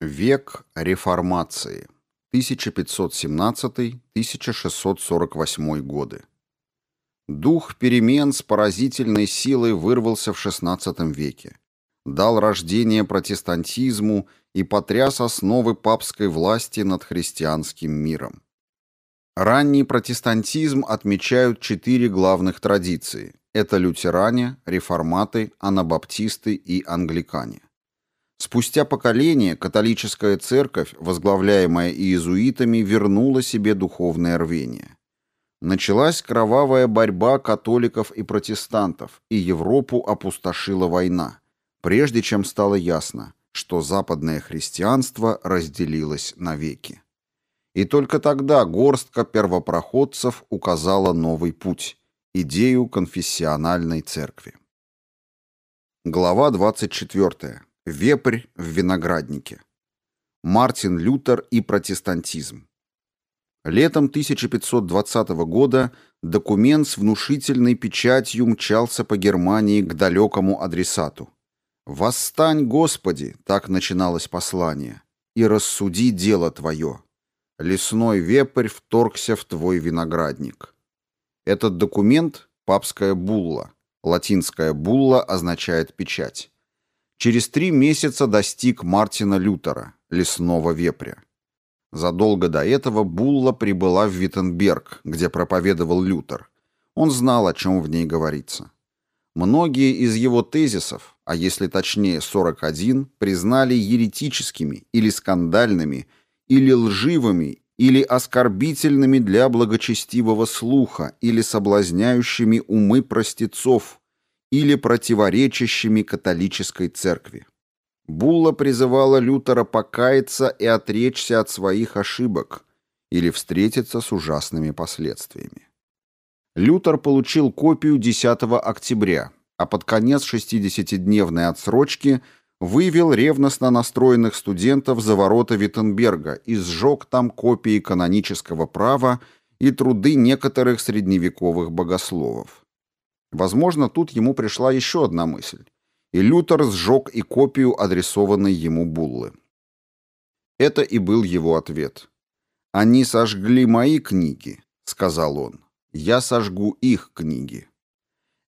Век реформации. 1517-1648 годы. Дух перемен с поразительной силой вырвался в XVI веке, дал рождение протестантизму и потряс основы папской власти над христианским миром. Ранний протестантизм отмечают четыре главных традиции. Это лютеране, реформаты, анабаптисты и англикане. Спустя поколение католическая церковь, возглавляемая иезуитами, вернула себе духовное рвение. Началась кровавая борьба католиков и протестантов, и Европу опустошила война, прежде чем стало ясно, что западное христианство разделилось навеки. И только тогда горстка первопроходцев указала новый путь – идею конфессиональной церкви. Глава 24. Вепрь в винограднике. Мартин Лютер и протестантизм. Летом 1520 года документ с внушительной печатью мчался по Германии к далекому адресату. «Восстань, Господи!» — так начиналось послание. «И рассуди дело твое. Лесной вепрь вторгся в твой виноградник». Этот документ — папская булла. Латинская булла означает печать через три месяца достиг Мартина Лютера, лесного вепря. Задолго до этого Булла прибыла в Виттенберг, где проповедовал Лютер. Он знал, о чем в ней говорится. Многие из его тезисов, а если точнее 41, признали еретическими или скандальными, или лживыми, или оскорбительными для благочестивого слуха, или соблазняющими умы простецов, или противоречащими католической церкви. Булла призывала Лютера покаяться и отречься от своих ошибок или встретиться с ужасными последствиями. Лютер получил копию 10 октября, а под конец 60-дневной отсрочки вывел ревностно настроенных студентов за ворота Виттенберга и сжег там копии канонического права и труды некоторых средневековых богословов. Возможно, тут ему пришла еще одна мысль, и Лютер сжег и копию адресованной ему буллы. Это и был его ответ. «Они сожгли мои книги», — сказал он. «Я сожгу их книги».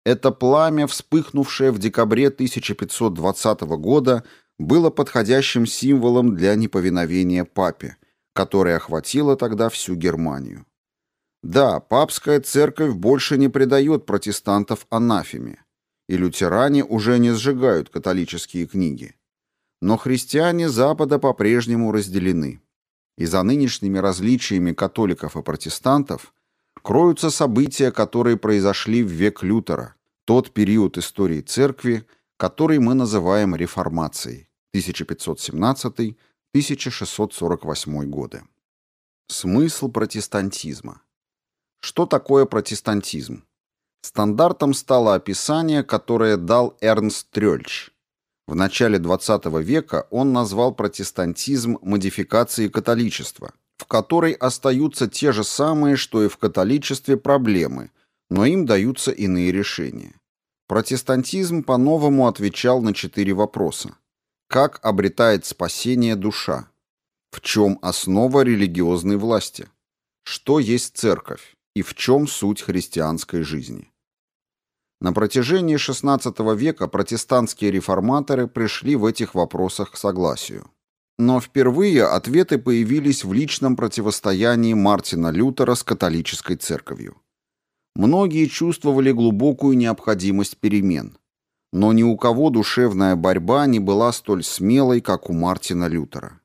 Это пламя, вспыхнувшее в декабре 1520 года, было подходящим символом для неповиновения папе, которое охватило тогда всю Германию. Да, папская церковь больше не предает протестантов анафеме, и лютеране уже не сжигают католические книги. Но христиане Запада по-прежнему разделены. И за нынешними различиями католиков и протестантов кроются события, которые произошли в век Лютера, тот период истории церкви, который мы называем реформацией 1517-1648 годы. Смысл протестантизма что такое протестантизм? Стандартом стало описание, которое дал Эрнст Трёльч. В начале XX века он назвал протестантизм модификацией католичества, в которой остаются те же самые, что и в католичестве, проблемы, но им даются иные решения. Протестантизм по-новому отвечал на четыре вопроса. Как обретает спасение душа? В чем основа религиозной власти? Что есть церковь? И в чем суть христианской жизни. На протяжении XVI века протестантские реформаторы пришли в этих вопросах к согласию. Но впервые ответы появились в личном противостоянии Мартина Лютера с католической церковью. Многие чувствовали глубокую необходимость перемен, но ни у кого душевная борьба не была столь смелой, как у Мартина Лютера.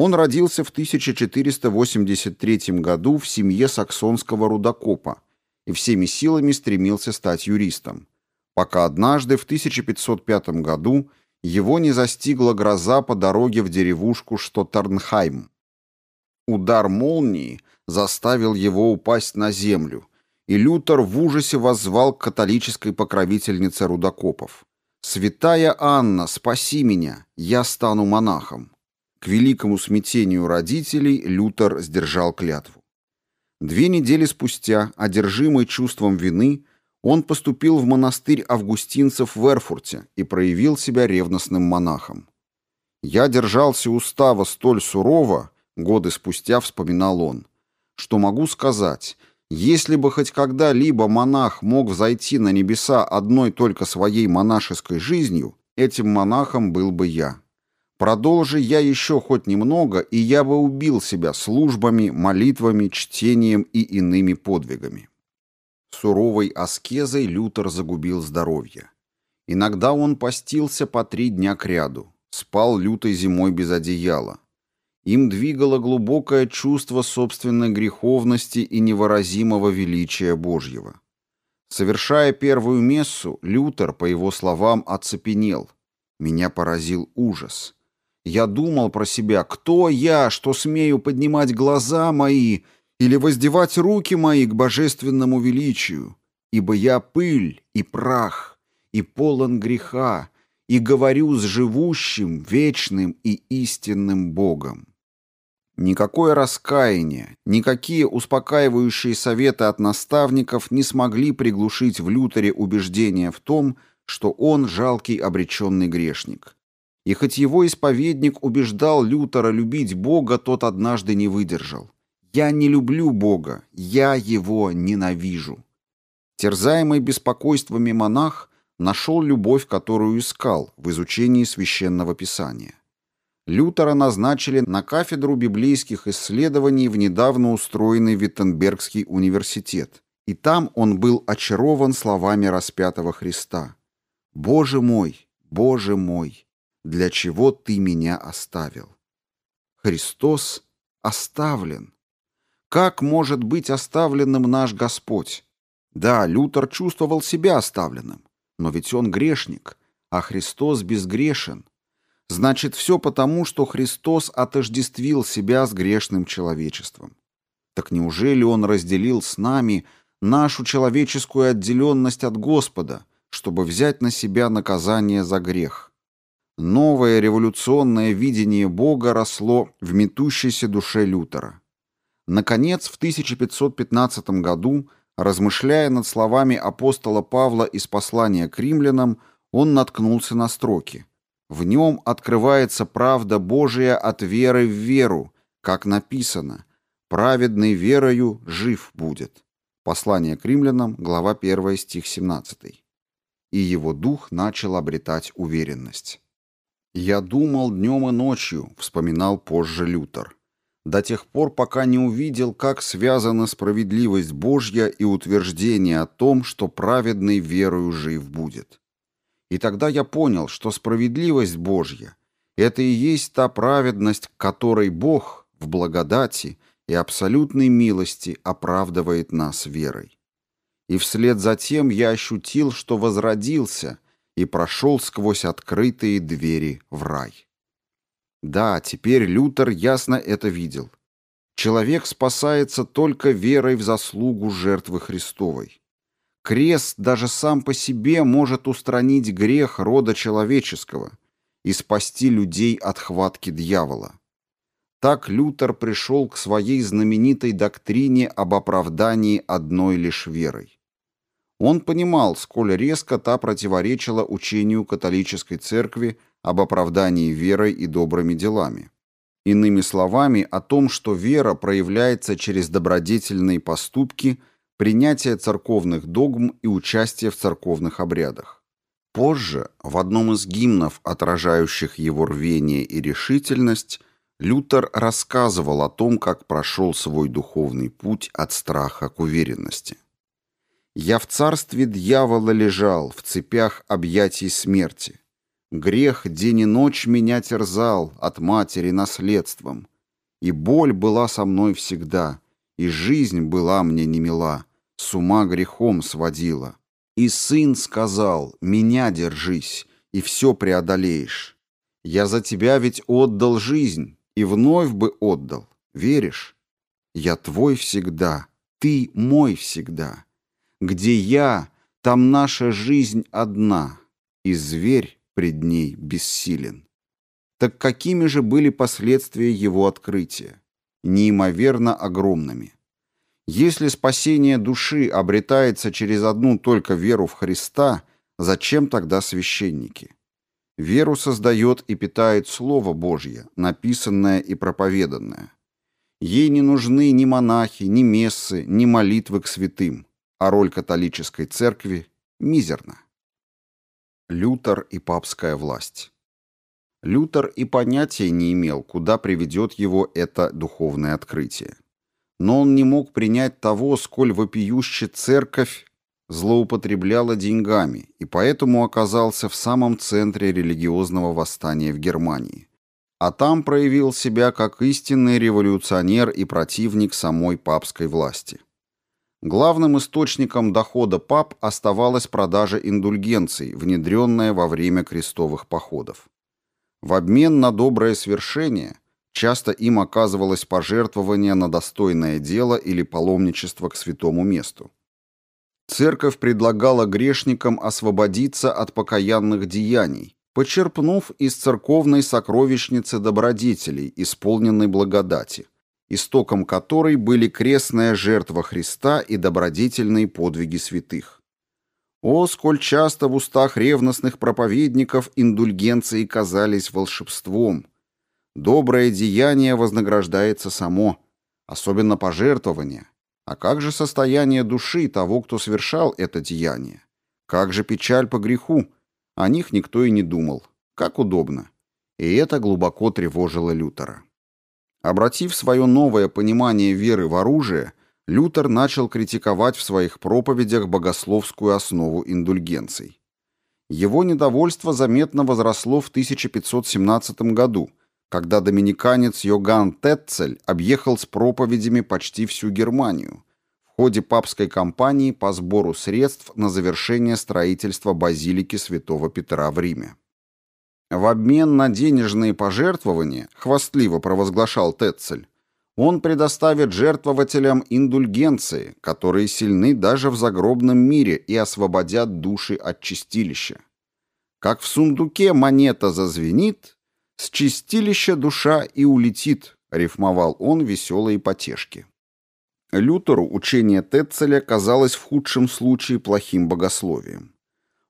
Он родился в 1483 году в семье саксонского рудокопа и всеми силами стремился стать юристом, пока однажды в 1505 году его не застигла гроза по дороге в деревушку Штоттернхайм. Удар молнии заставил его упасть на землю, и Лютер в ужасе воззвал к католической покровительнице рудокопов. «Святая Анна, спаси меня, я стану монахом». К великому смятению родителей Лютер сдержал клятву. Две недели спустя, одержимый чувством вины, он поступил в монастырь августинцев в Эрфурте и проявил себя ревностным монахом. Я держался устава столь сурово, годы спустя вспоминал он, что могу сказать, если бы хоть когда-либо монах мог взойти на небеса одной только своей монашеской жизнью, этим монахом был бы я. Продолжи я еще хоть немного, и я бы убил себя службами, молитвами, чтением и иными подвигами. Суровой аскезой Лютер загубил здоровье. Иногда он постился по три дня кряду, спал лютой зимой без одеяла. Им двигало глубокое чувство собственной греховности и невыразимого величия Божьего. Совершая первую мессу, Лютер, по его словам, оцепенел. Меня поразил ужас. Я думал про себя, кто я, что смею поднимать глаза мои или воздевать руки мои к божественному величию, ибо я пыль и прах, и полон греха, и говорю с живущим, вечным и истинным Богом. Никакое раскаяние, никакие успокаивающие советы от наставников не смогли приглушить в Лютере убеждение в том, что он жалкий обреченный грешник. И хоть его исповедник убеждал Лютера любить Бога, тот однажды не выдержал. «Я не люблю Бога, я его ненавижу». Терзаемый беспокойствами монах нашел любовь, которую искал в изучении священного писания. Лютера назначили на кафедру библейских исследований в недавно устроенный Виттенбергский университет, и там он был очарован словами распятого Христа. «Боже мой, Боже мой, для чего ты меня оставил?» Христос оставлен. Как может быть оставленным наш Господь? Да, Лютер чувствовал себя оставленным, но ведь он грешник, а Христос безгрешен. Значит, все потому, что Христос отождествил себя с грешным человечеством. Так неужели Он разделил с нами нашу человеческую отделенность от Господа, чтобы взять на себя наказание за грех? Новое революционное видение Бога росло в метущейся душе Лютера. Наконец, в 1515 году, размышляя над словами апостола Павла из послания к римлянам, он наткнулся на строки – в нем открывается правда Божия от веры в веру, как написано «Праведный верою жив будет». Послание к римлянам, глава 1, стих 17. И его дух начал обретать уверенность. «Я думал днем и ночью», — вспоминал позже Лютер, до тех пор, пока не увидел, как связана справедливость Божья и утверждение о том, что праведный верою жив будет. И тогда я понял, что справедливость Божья — это и есть та праведность, которой Бог в благодати и абсолютной милости оправдывает нас верой. И вслед за тем я ощутил, что возродился и прошел сквозь открытые двери в рай. Да, теперь Лютер ясно это видел. Человек спасается только верой в заслугу жертвы Христовой. Крест даже сам по себе может устранить грех рода человеческого и спасти людей от хватки дьявола. Так Лютер пришел к своей знаменитой доктрине об оправдании одной лишь верой. Он понимал, сколь резко та противоречила учению католической церкви об оправдании верой и добрыми делами. Иными словами, о том, что вера проявляется через добродетельные поступки – принятие церковных догм и участие в церковных обрядах. Позже, в одном из гимнов, отражающих его рвение и решительность, Лютер рассказывал о том, как прошел свой духовный путь от страха к уверенности. «Я в царстве дьявола лежал, в цепях объятий смерти. Грех день и ночь меня терзал от матери наследством. И боль была со мной всегда, и жизнь была мне немила с ума грехом сводила. И сын сказал, меня держись, и все преодолеешь. Я за тебя ведь отдал жизнь, и вновь бы отдал, веришь? Я твой всегда, ты мой всегда. Где я, там наша жизнь одна, и зверь пред ней бессилен. Так какими же были последствия его открытия? Неимоверно огромными. Если спасение души обретается через одну только веру в Христа, зачем тогда священники? Веру создает и питает Слово Божье, написанное и проповеданное. Ей не нужны ни монахи, ни мессы, ни молитвы к святым, а роль католической церкви мизерна. Лютер и папская власть Лютер и понятия не имел, куда приведет его это духовное открытие. Но он не мог принять того, сколь вопиюще церковь злоупотребляла деньгами и поэтому оказался в самом центре религиозного восстания в Германии. А там проявил себя как истинный революционер и противник самой папской власти. Главным источником дохода пап оставалась продажа индульгенций, внедренная во время крестовых походов. В обмен на доброе свершение часто им оказывалось пожертвование на достойное дело или паломничество к святому месту. Церковь предлагала грешникам освободиться от покаянных деяний, почерпнув из церковной сокровищницы добродетелей, исполненной благодати, истоком которой были крестная жертва Христа и добродетельные подвиги святых. О, сколь часто в устах ревностных проповедников индульгенции казались волшебством. Доброе деяние вознаграждается само, особенно пожертвование – а как же состояние души того, кто совершал это деяние? Как же печаль по греху? О них никто и не думал. Как удобно. И это глубоко тревожило Лютера. Обратив свое новое понимание веры в оружие, Лютер начал критиковать в своих проповедях богословскую основу индульгенций. Его недовольство заметно возросло в 1517 году, когда доминиканец Йоганн Тетцель объехал с проповедями почти всю Германию в ходе папской кампании по сбору средств на завершение строительства базилики святого Петра в Риме. В обмен на денежные пожертвования, хвастливо провозглашал Тетцель, он предоставит жертвователям индульгенции, которые сильны даже в загробном мире и освободят души от чистилища. Как в сундуке монета зазвенит, «С чистилища душа и улетит», — рифмовал он веселые потешки. Лютеру учение Тетцеля казалось в худшем случае плохим богословием.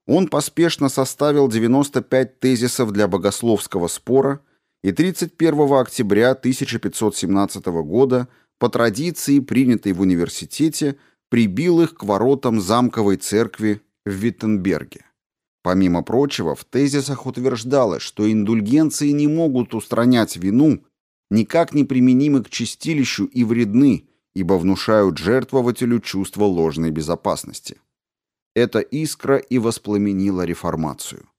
Он поспешно составил 95 тезисов для богословского спора и 31 октября 1517 года по традиции, принятой в университете, прибил их к воротам замковой церкви в Виттенберге. Помимо прочего, в тезисах утверждалось, что индульгенции не могут устранять вину, никак не применимы к чистилищу и вредны, ибо внушают жертвователю чувство ложной безопасности. Эта искра и воспламенила реформацию.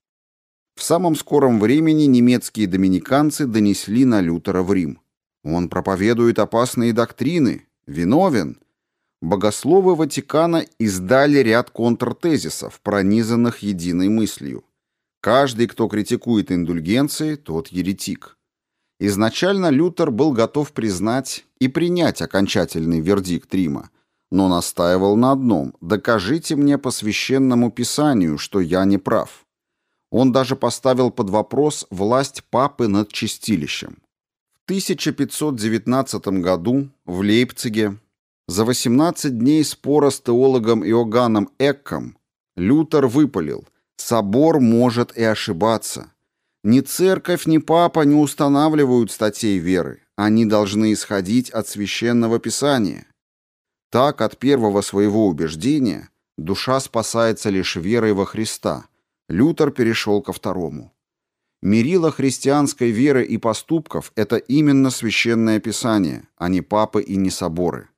В самом скором времени немецкие доминиканцы донесли на Лютера в Рим. Он проповедует опасные доктрины, виновен – Богословы Ватикана издали ряд контртезисов, пронизанных единой мыслью. Каждый, кто критикует индульгенции, тот еретик. Изначально Лютер был готов признать и принять окончательный вердикт Рима, но настаивал на одном – докажите мне по священному писанию, что я не прав. Он даже поставил под вопрос власть папы над чистилищем. В 1519 году в Лейпциге за 18 дней спора с теологом Иоганном Экком Лютер выпалил «Собор может и ошибаться. Ни церковь, ни папа не устанавливают статей веры. Они должны исходить от священного писания. Так, от первого своего убеждения душа спасается лишь верой во Христа. Лютер перешел ко второму. Мерило христианской веры и поступков – это именно священное писание, а не папы и не соборы.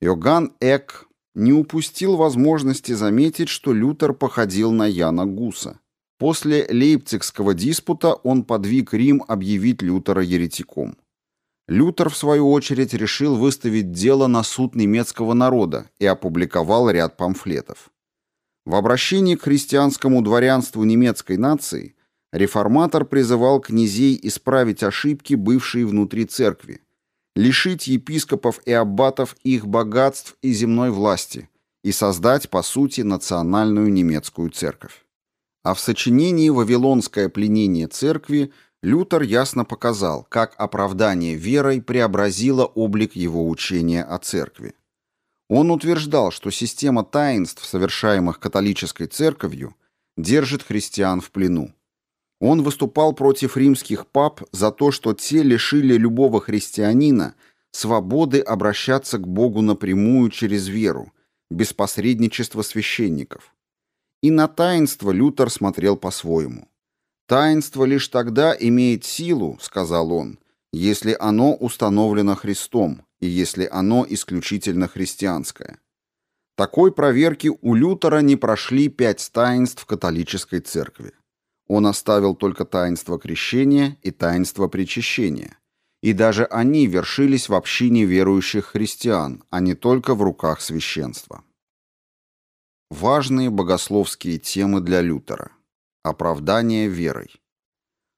Йоган Эк не упустил возможности заметить, что Лютер походил на Яна Гуса. После Лейпцигского диспута он подвиг Рим объявить Лютера еретиком. Лютер, в свою очередь, решил выставить дело на суд немецкого народа и опубликовал ряд памфлетов. В обращении к христианскому дворянству немецкой нации реформатор призывал князей исправить ошибки, бывшие внутри церкви, лишить епископов и аббатов их богатств и земной власти и создать, по сути, национальную немецкую церковь. А в сочинении «Вавилонское пленение церкви» Лютер ясно показал, как оправдание верой преобразило облик его учения о церкви. Он утверждал, что система таинств, совершаемых католической церковью, держит христиан в плену. Он выступал против римских пап за то, что те лишили любого христианина свободы обращаться к Богу напрямую через веру, без посредничества священников. И на таинство Лютер смотрел по-своему. «Таинство лишь тогда имеет силу, — сказал он, — если оно установлено Христом и если оно исключительно христианское. Такой проверки у Лютера не прошли пять таинств католической церкви. Он оставил только таинство крещения и таинство причащения. И даже они вершились в общине верующих христиан, а не только в руках священства. Важные богословские темы для Лютера. Оправдание верой.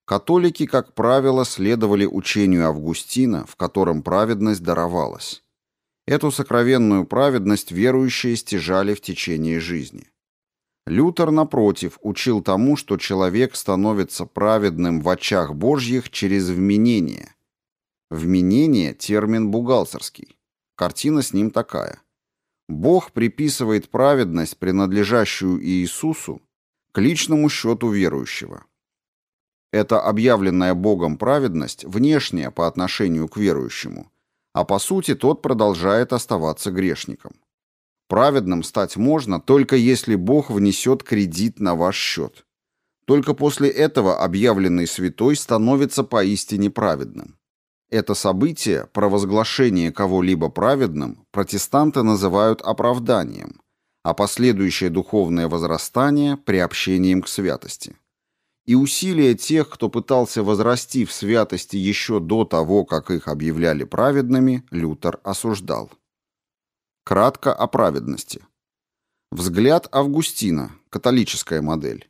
Католики, как правило, следовали учению Августина, в котором праведность даровалась. Эту сокровенную праведность верующие стяжали в течение жизни. Лютер, напротив, учил тому, что человек становится праведным в очах Божьих через вменение. Вменение – термин бухгалтерский. Картина с ним такая. Бог приписывает праведность, принадлежащую Иисусу, к личному счету верующего. Это объявленная Богом праведность внешняя по отношению к верующему, а по сути тот продолжает оставаться грешником. Праведным стать можно, только если Бог внесет кредит на ваш счет. Только после этого объявленный святой становится поистине праведным. Это событие, провозглашение кого-либо праведным, протестанты называют оправданием, а последующее духовное возрастание – приобщением к святости. И усилия тех, кто пытался возрасти в святости еще до того, как их объявляли праведными, Лютер осуждал. Кратко о праведности. Взгляд Августина, католическая модель.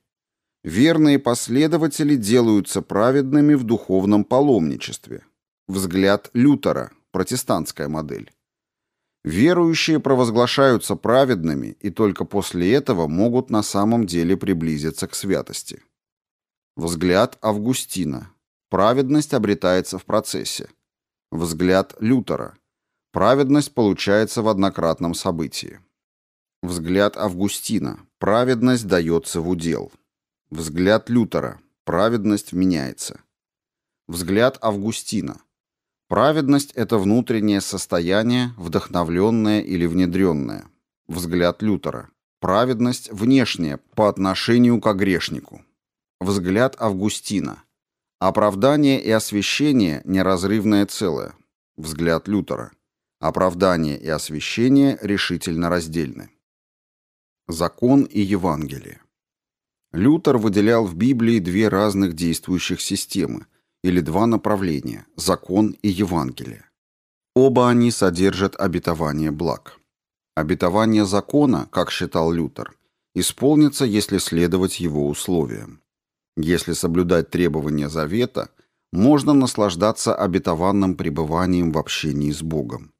Верные последователи делаются праведными в духовном паломничестве. Взгляд Лютера, протестантская модель. Верующие провозглашаются праведными и только после этого могут на самом деле приблизиться к святости. Взгляд Августина. Праведность обретается в процессе. Взгляд Лютера. Праведность получается в однократном событии. Взгляд Августина. Праведность дается в удел. Взгляд Лютера. Праведность меняется. Взгляд Августина. Праведность – это внутреннее состояние, вдохновленное или внедренное. Взгляд Лютера. Праведность – внешняя по отношению к грешнику. Взгляд Августина. Оправдание и освящение – неразрывное целое. Взгляд Лютера. Оправдание и освящение решительно раздельны. Закон и Евангелие. Лютер выделял в Библии две разных действующих системы, или два направления – закон и Евангелие. Оба они содержат обетование благ. Обетование закона, как считал Лютер, исполнится, если следовать его условиям. Если соблюдать требования завета, можно наслаждаться обетованным пребыванием в общении с Богом.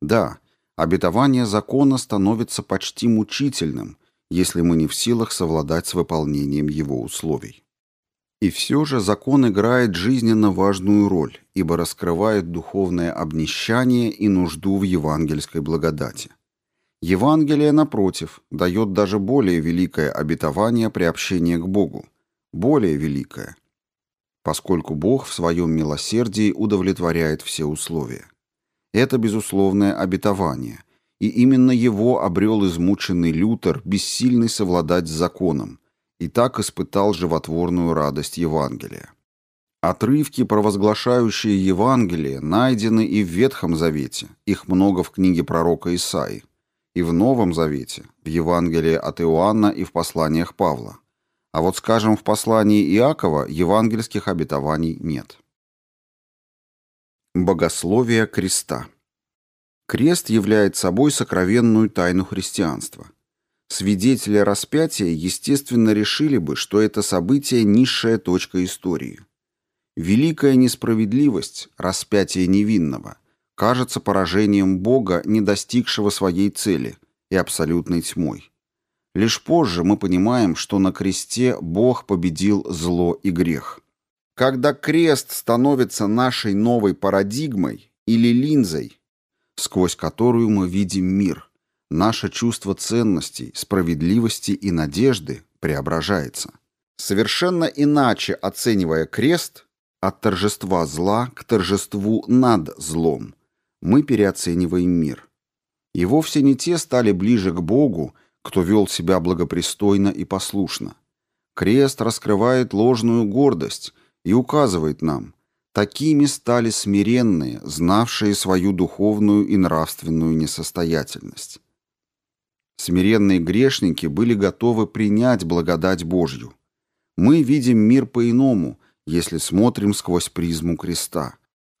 Да, обетование закона становится почти мучительным, если мы не в силах совладать с выполнением его условий. И все же закон играет жизненно важную роль, ибо раскрывает духовное обнищание и нужду в евангельской благодати. Евангелие, напротив, дает даже более великое обетование приобщения к Богу, более великое, поскольку Бог в своем милосердии удовлетворяет все условия. Это безусловное обетование, и именно его обрел измученный Лютер, бессильный совладать с законом, и так испытал животворную радость Евангелия. Отрывки, провозглашающие Евангелие, найдены и в Ветхом Завете, их много в книге пророка Исаи, и в Новом Завете, в Евангелии от Иоанна и в посланиях Павла. А вот, скажем, в послании Иакова евангельских обетований нет. Богословие креста. Крест является собой сокровенную тайну христианства. Свидетели распятия, естественно, решили бы, что это событие – низшая точка истории. Великая несправедливость, распятие невинного, кажется поражением Бога, не достигшего своей цели, и абсолютной тьмой. Лишь позже мы понимаем, что на кресте Бог победил зло и грех – когда крест становится нашей новой парадигмой или линзой, сквозь которую мы видим мир, наше чувство ценностей, справедливости и надежды преображается. Совершенно иначе оценивая крест, от торжества зла к торжеству над злом, мы переоцениваем мир. И вовсе не те стали ближе к Богу, кто вел себя благопристойно и послушно. Крест раскрывает ложную гордость и указывает нам, такими стали смиренные, знавшие свою духовную и нравственную несостоятельность. Смиренные грешники были готовы принять благодать Божью. Мы видим мир по-иному, если смотрим сквозь призму креста.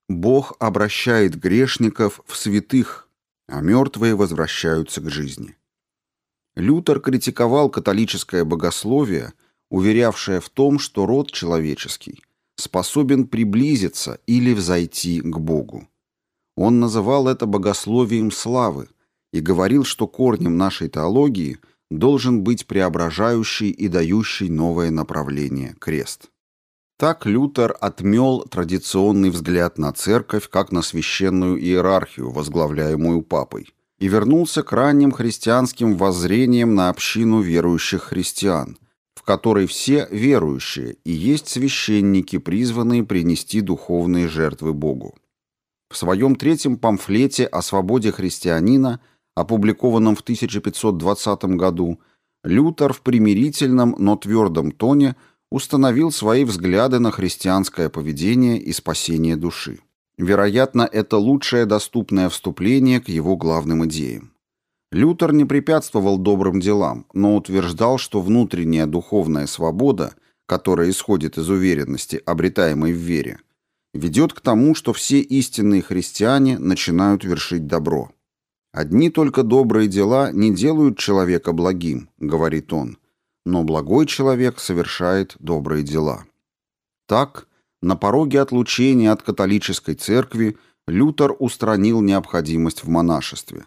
Бог обращает грешников в святых, а мертвые возвращаются к жизни. Лютер критиковал католическое богословие, уверявшее в том, что род человеческий способен приблизиться или взойти к Богу. Он называл это богословием славы и говорил, что корнем нашей теологии должен быть преображающий и дающий новое направление крест. Так Лютер отмел традиционный взгляд на церковь как на священную иерархию, возглавляемую папой, и вернулся к ранним христианским воззрениям на общину верующих христиан, в которой все верующие и есть священники, призванные принести духовные жертвы Богу. В своем третьем памфлете о свободе христианина, опубликованном в 1520 году, Лютер в примирительном, но твердом тоне установил свои взгляды на христианское поведение и спасение души. Вероятно, это лучшее доступное вступление к его главным идеям. Лютер не препятствовал добрым делам, но утверждал, что внутренняя духовная свобода, которая исходит из уверенности, обретаемой в вере, ведет к тому, что все истинные христиане начинают вершить добро. «Одни только добрые дела не делают человека благим», — говорит он, «но благой человек совершает добрые дела». Так, на пороге отлучения от католической церкви Лютер устранил необходимость в монашестве.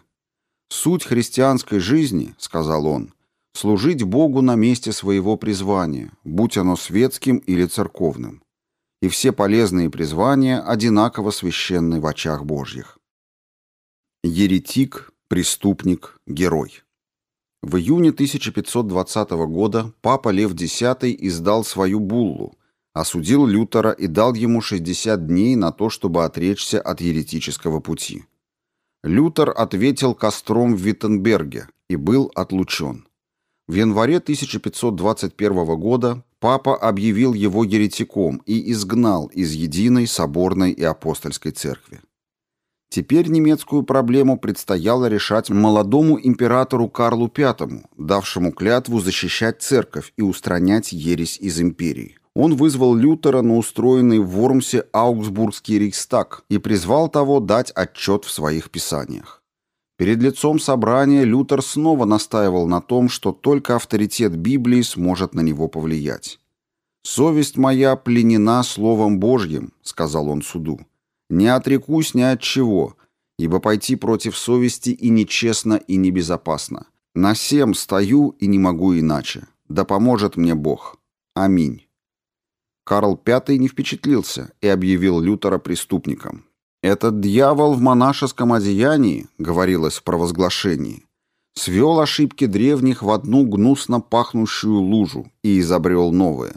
«Суть христианской жизни, — сказал он, — служить Богу на месте своего призвания, будь оно светским или церковным. И все полезные призвания одинаково священны в очах Божьих». Еретик, преступник, герой. В июне 1520 года папа Лев X издал свою буллу, осудил Лютера и дал ему 60 дней на то, чтобы отречься от еретического пути. Лютер ответил костром в Виттенберге и был отлучен. В январе 1521 года папа объявил его еретиком и изгнал из единой соборной и апостольской церкви. Теперь немецкую проблему предстояло решать молодому императору Карлу V, давшему клятву защищать церковь и устранять ересь из империи он вызвал Лютера на устроенный в Вормсе Аугсбургский рейхстаг и призвал того дать отчет в своих писаниях. Перед лицом собрания Лютер снова настаивал на том, что только авторитет Библии сможет на него повлиять. «Совесть моя пленена Словом Божьим», — сказал он суду. «Не отрекусь ни от чего, ибо пойти против совести и нечестно, и небезопасно. На всем стою и не могу иначе. Да поможет мне Бог. Аминь». Карл V не впечатлился и объявил Лютера преступником. «Этот дьявол в монашеском одеянии», — говорилось в провозглашении, свел ошибки древних в одну гнусно пахнущую лужу и изобрел новые.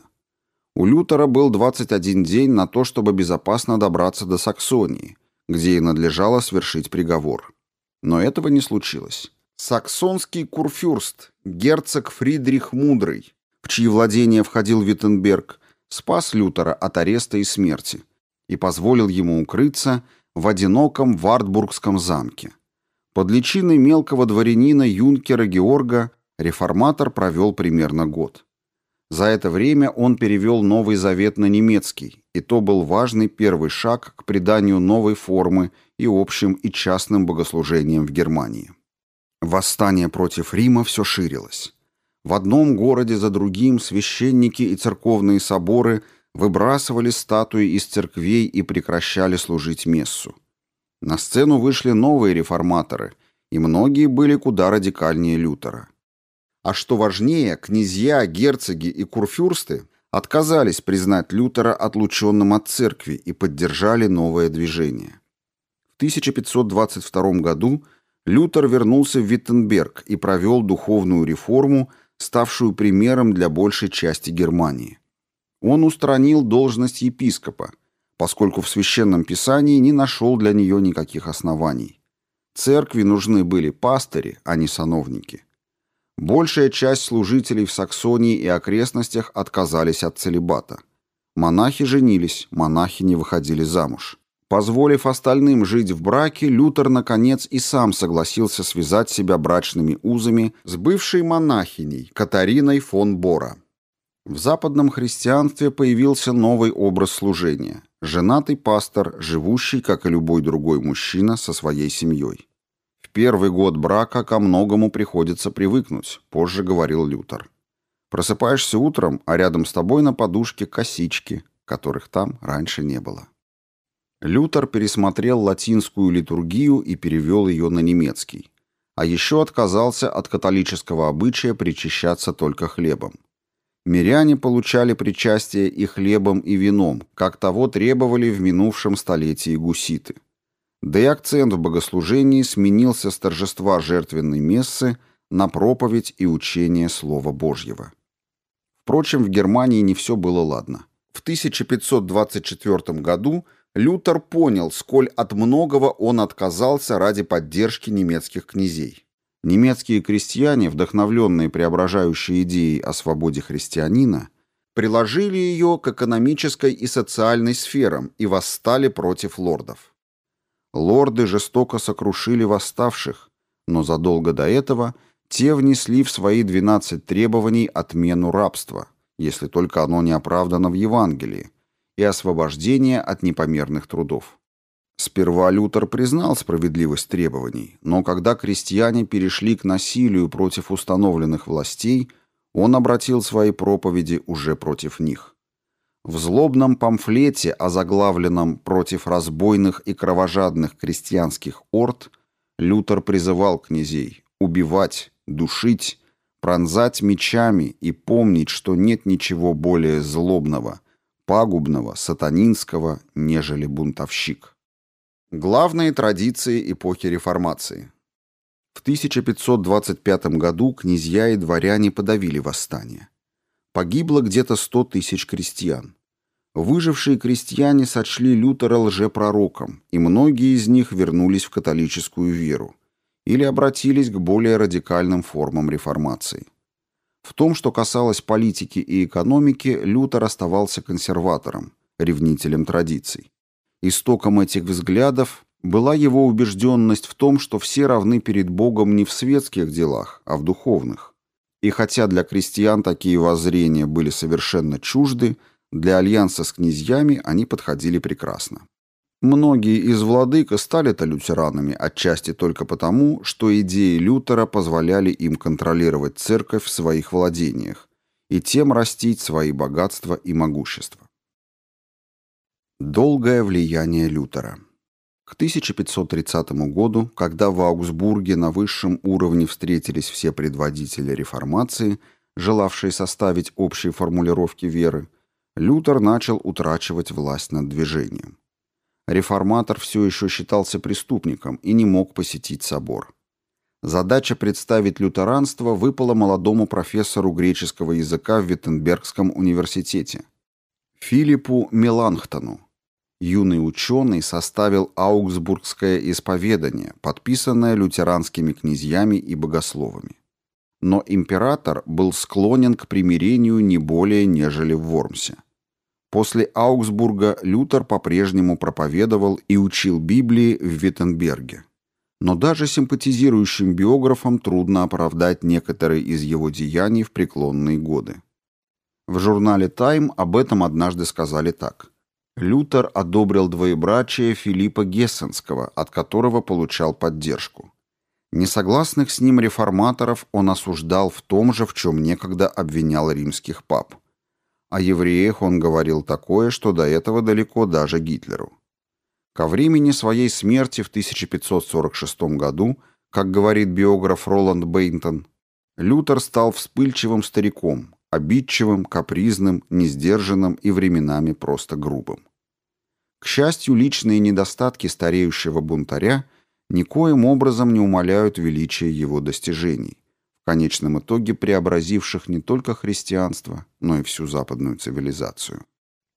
У Лютера был 21 день на то, чтобы безопасно добраться до Саксонии, где и надлежало свершить приговор. Но этого не случилось. Саксонский курфюрст, герцог Фридрих Мудрый, в чьи владения входил Виттенберг, спас Лютера от ареста и смерти и позволил ему укрыться в одиноком Вартбургском замке. Под личиной мелкого дворянина юнкера Георга реформатор провел примерно год. За это время он перевел Новый Завет на немецкий, и то был важный первый шаг к приданию новой формы и общим и частным богослужениям в Германии. Восстание против Рима все ширилось. В одном городе за другим священники и церковные соборы выбрасывали статуи из церквей и прекращали служить мессу. На сцену вышли новые реформаторы, и многие были куда радикальнее Лютера. А что важнее, князья, герцоги и курфюрсты отказались признать Лютера отлученным от церкви и поддержали новое движение. В 1522 году Лютер вернулся в Виттенберг и провел духовную реформу, ставшую примером для большей части Германии. Он устранил должность епископа, поскольку в Священном Писании не нашел для нее никаких оснований. Церкви нужны были пастыри, а не сановники. Большая часть служителей в Саксонии и окрестностях отказались от целебата. Монахи женились, монахи не выходили замуж. Позволив остальным жить в браке, Лютер, наконец, и сам согласился связать себя брачными узами с бывшей монахиней Катариной фон Бора. В западном христианстве появился новый образ служения – женатый пастор, живущий, как и любой другой мужчина, со своей семьей. Первый год брака ко многому приходится привыкнуть, позже говорил Лютер. Просыпаешься утром, а рядом с тобой на подушке косички, которых там раньше не было. Лютер пересмотрел латинскую литургию и перевел ее на немецкий. А еще отказался от католического обычая причащаться только хлебом. Миряне получали причастие и хлебом, и вином, как того требовали в минувшем столетии гуситы. Да и акцент в богослужении сменился с торжества жертвенной мессы на проповедь и учение Слова Божьего. Впрочем, в Германии не все было ладно. В 1524 году – Лютер понял, сколь от многого он отказался ради поддержки немецких князей. Немецкие крестьяне, вдохновленные преображающей идеей о свободе христианина, приложили ее к экономической и социальной сферам и восстали против лордов. Лорды жестоко сокрушили восставших, но задолго до этого те внесли в свои 12 требований отмену рабства, если только оно не оправдано в Евангелии, и освобождение от непомерных трудов. Сперва Лютер признал справедливость требований, но когда крестьяне перешли к насилию против установленных властей, он обратил свои проповеди уже против них. В злобном памфлете, озаглавленном «Против разбойных и кровожадных крестьянских орд», Лютер призывал князей убивать, душить, пронзать мечами и помнить, что нет ничего более злобного – пагубного, сатанинского, нежели бунтовщик. Главные традиции эпохи реформации. В 1525 году князья и дворяне подавили восстание. Погибло где-то 100 тысяч крестьян. Выжившие крестьяне сочли Лютера лжепророком, и многие из них вернулись в католическую веру или обратились к более радикальным формам реформации. В том, что касалось политики и экономики, Лютер оставался консерватором, ревнителем традиций. Истоком этих взглядов была его убежденность в том, что все равны перед Богом не в светских делах, а в духовных. И хотя для крестьян такие воззрения были совершенно чужды, для альянса с князьями они подходили прекрасно. Многие из владык стали-то лютеранами отчасти только потому, что идеи Лютера позволяли им контролировать церковь в своих владениях и тем растить свои богатства и могущество. Долгое влияние Лютера К 1530 году, когда в Аугсбурге на высшем уровне встретились все предводители реформации, желавшие составить общие формулировки веры, Лютер начал утрачивать власть над движением. Реформатор все еще считался преступником и не мог посетить собор. Задача представить лютеранство выпала молодому профессору греческого языка в Виттенбергском университете, Филиппу Меланхтону. Юный ученый составил Аугсбургское исповедание, подписанное лютеранскими князьями и богословами. Но император был склонен к примирению не более, нежели в Вормсе. После Аугсбурга Лютер по-прежнему проповедовал и учил Библии в Виттенберге. Но даже симпатизирующим биографам трудно оправдать некоторые из его деяний в преклонные годы. В журнале «Тайм» об этом однажды сказали так. Лютер одобрил двоебрачие Филиппа Гессенского, от которого получал поддержку. Несогласных с ним реформаторов он осуждал в том же, в чем некогда обвинял римских пап. О евреях он говорил такое, что до этого далеко даже Гитлеру. Ко времени своей смерти в 1546 году, как говорит биограф Роланд Бейнтон, Лютер стал вспыльчивым стариком, обидчивым, капризным, несдержанным и временами просто грубым. К счастью, личные недостатки стареющего бунтаря никоим образом не умаляют величия его достижений, в конечном итоге преобразивших не только христианство, но и всю западную цивилизацию.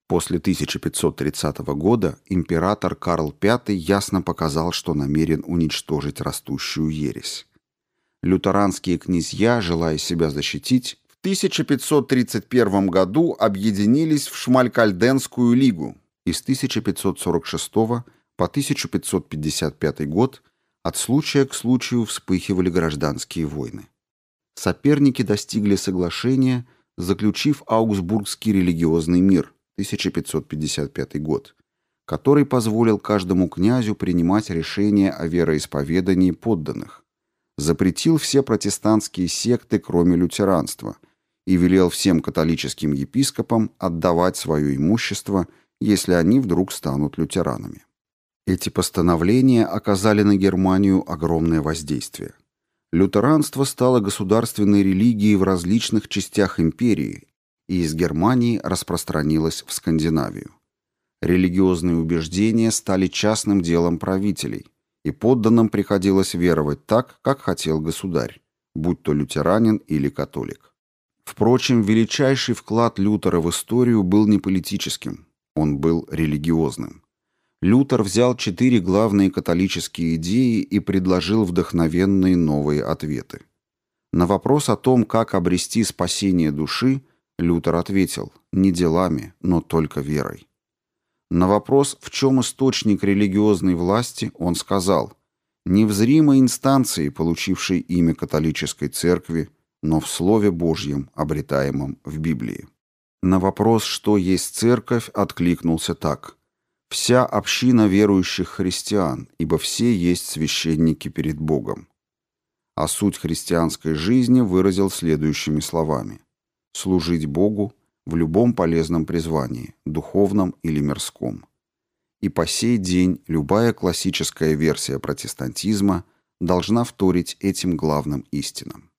После 1530 года император Карл V ясно показал, что намерен уничтожить растущую ересь. Лютеранские князья, желая себя защитить, в 1531 году объединились в Шмалькальденскую лигу и с 1546 по 1555 год от случая к случаю вспыхивали гражданские войны. Соперники достигли соглашения, заключив Аугсбургский религиозный мир 1555 год, который позволил каждому князю принимать решения о вероисповедании подданных, запретил все протестантские секты, кроме лютеранства, и велел всем католическим епископам отдавать свое имущество, если они вдруг станут лютеранами. Эти постановления оказали на Германию огромное воздействие. Лютеранство стало государственной религией в различных частях империи и из Германии распространилось в Скандинавию. Религиозные убеждения стали частным делом правителей, и подданным приходилось веровать так, как хотел государь, будь то лютеранин или католик. Впрочем, величайший вклад Лютера в историю был не политическим, он был религиозным. Лютер взял четыре главные католические идеи и предложил вдохновенные новые ответы. На вопрос о том, как обрести спасение души, Лютер ответил «не делами, но только верой». На вопрос, в чем источник религиозной власти, он сказал «не в зримой инстанции, получившей имя католической церкви, но в Слове Божьем, обретаемом в Библии». На вопрос, что есть церковь, откликнулся так «вся община верующих христиан, ибо все есть священники перед Богом». А суть христианской жизни выразил следующими словами «служить Богу – в любом полезном призвании, духовном или мирском. И по сей день любая классическая версия протестантизма должна вторить этим главным истинам.